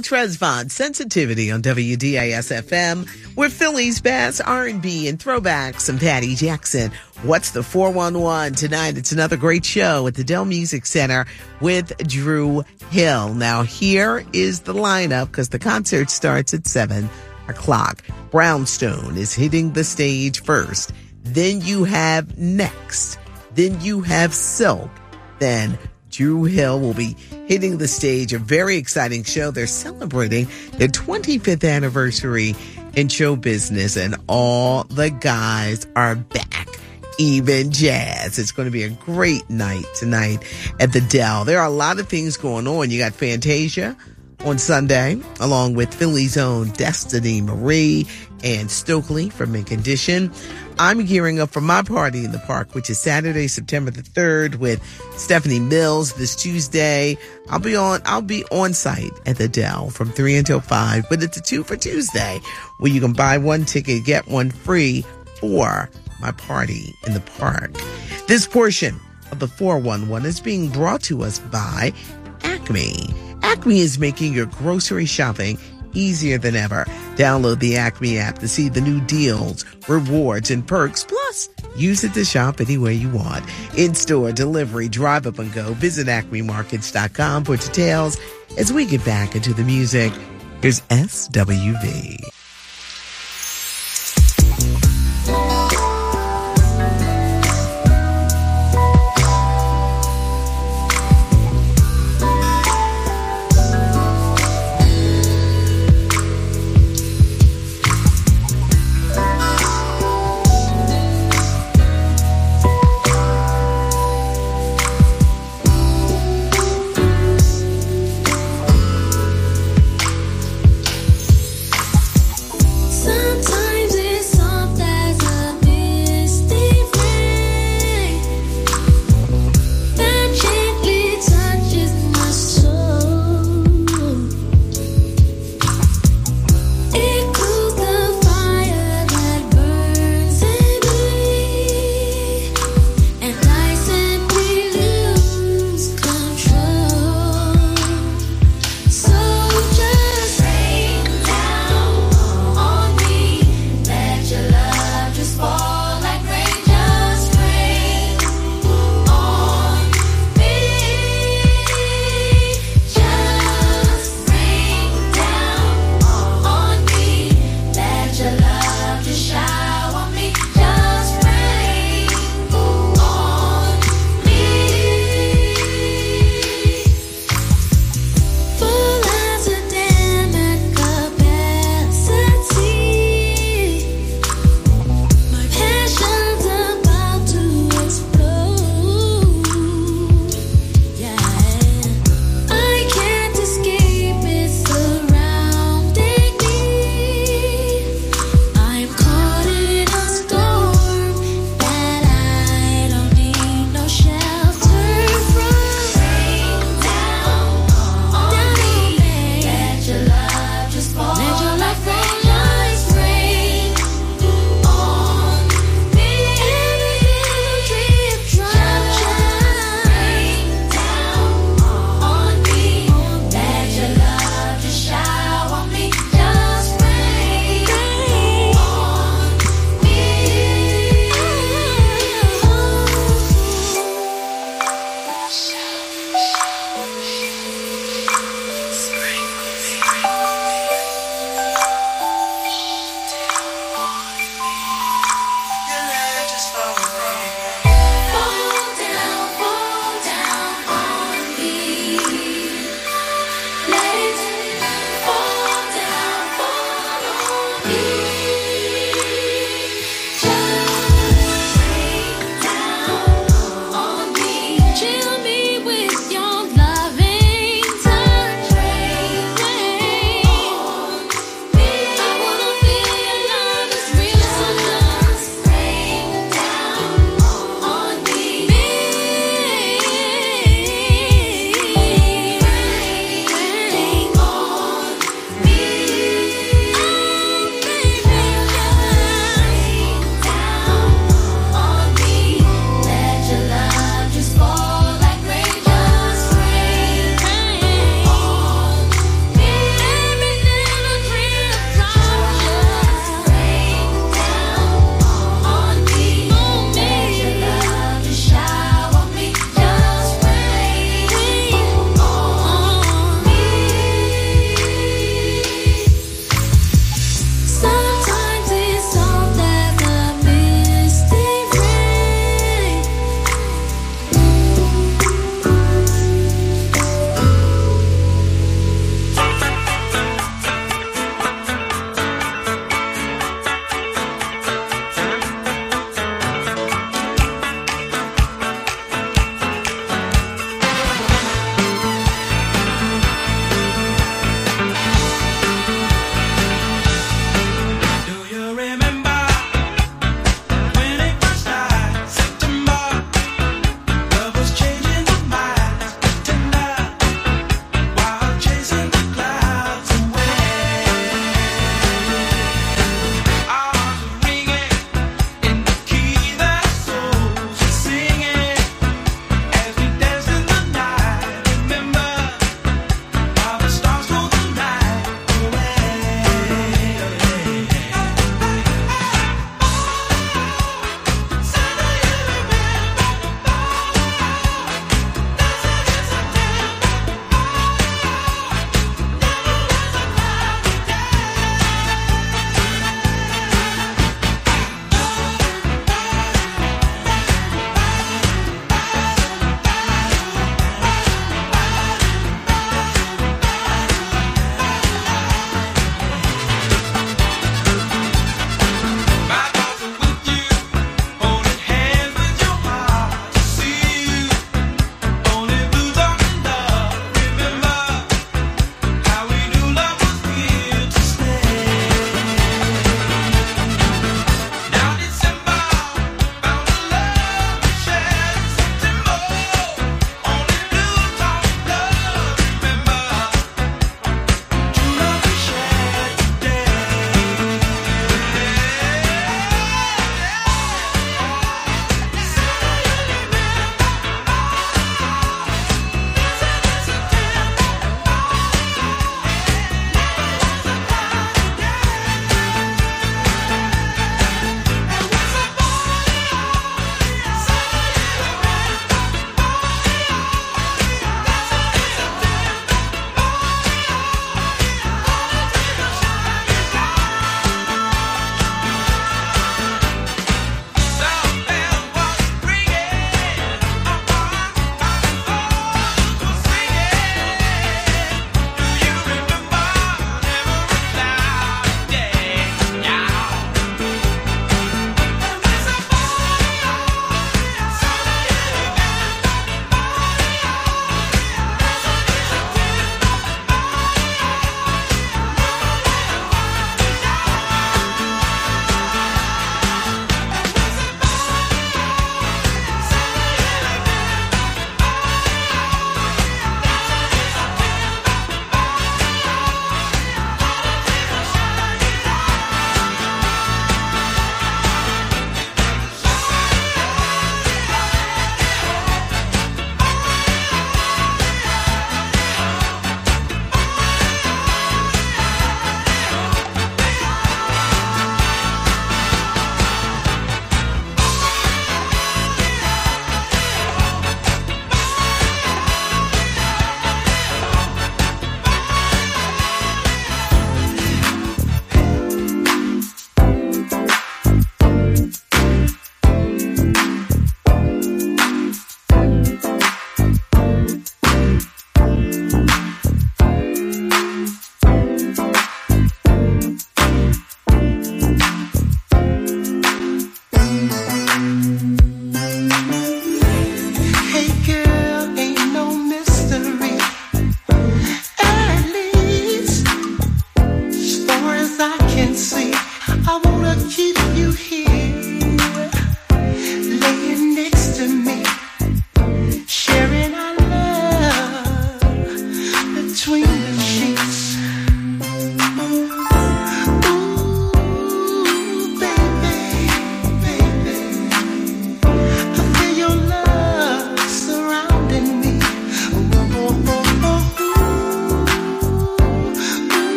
Tresvant sensitivity on WDAS FM. We're Philly's best R&B and throwbacks and Patty Jackson. What's the 411 tonight? It's another great show at the Dell Music Center with Dru Hill. Now here is the lineup because the concert starts at seven o'clock. Brownstone is hitting the stage first. Then you have next. Then you have Silk. Then Dru Hill will be hitting the stage. A very exciting show. They're celebrating their 25th anniversary in show business, and all the guys are back. Even jazz. It's going to be a great night tonight at the Dell. There are a lot of things going on. You got Fantasia on Sunday, along with Philly's own Destiny Marie and Stokley from Mint Condition. I'm gearing up for my party in the park, which is Saturday, September the 3rd with Stephanie Mills this Tuesday. I'll be on, I'll be on site at the Dell from three until five, but it's a two for Tuesday where you can buy one ticket, get one free for my party in the park. This portion of the 411 is being brought to us by Acme. Acme is making your grocery shopping easier than ever. Download the Acme app to see the new deals, rewards, and perks. Plus, use it to shop anywhere you want. In-store, delivery, drive up and go. Visit acmemarkets.com for details as we get back into the music. Here's SWV.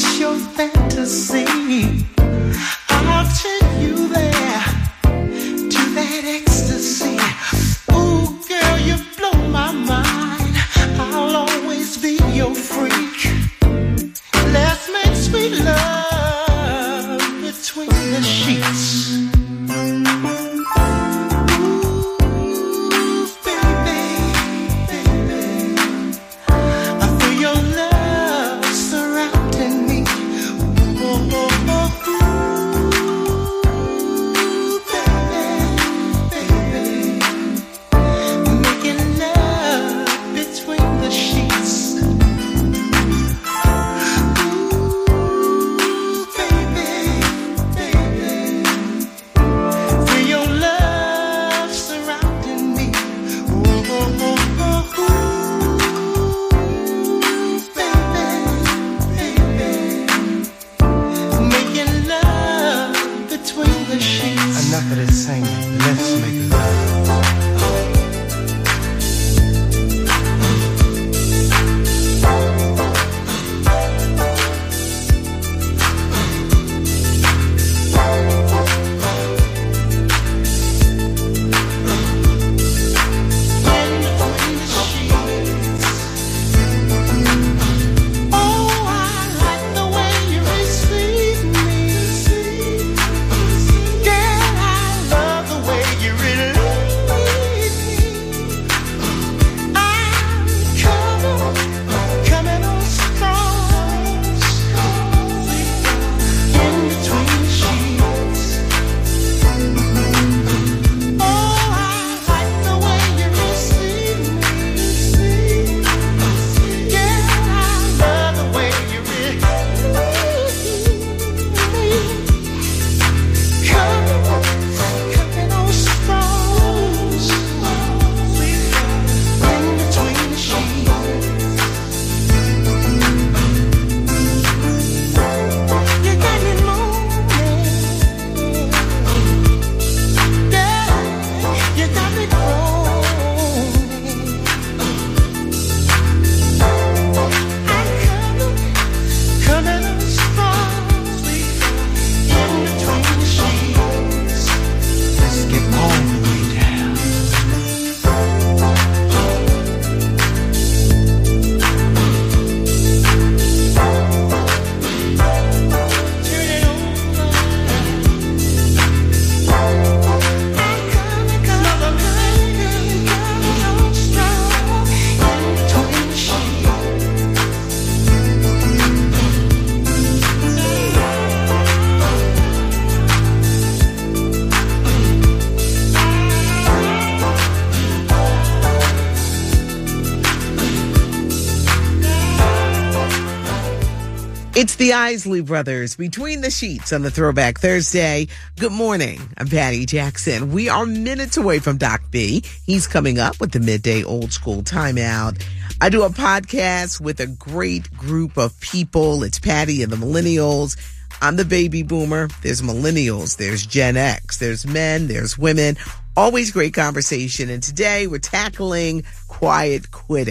It's your fantasy. It's the Isley Brothers between the sheets on the Throwback Thursday. Good morning. I'm Patty Jackson. We are minutes away from Doc B. He's coming up with the midday old school timeout. I do a podcast with a great group of people. It's Patty and the Millennials. I'm the baby boomer. There's millennials. There's Gen X. There's men. There's women. Always great conversation. And today we're tackling quiet quitting.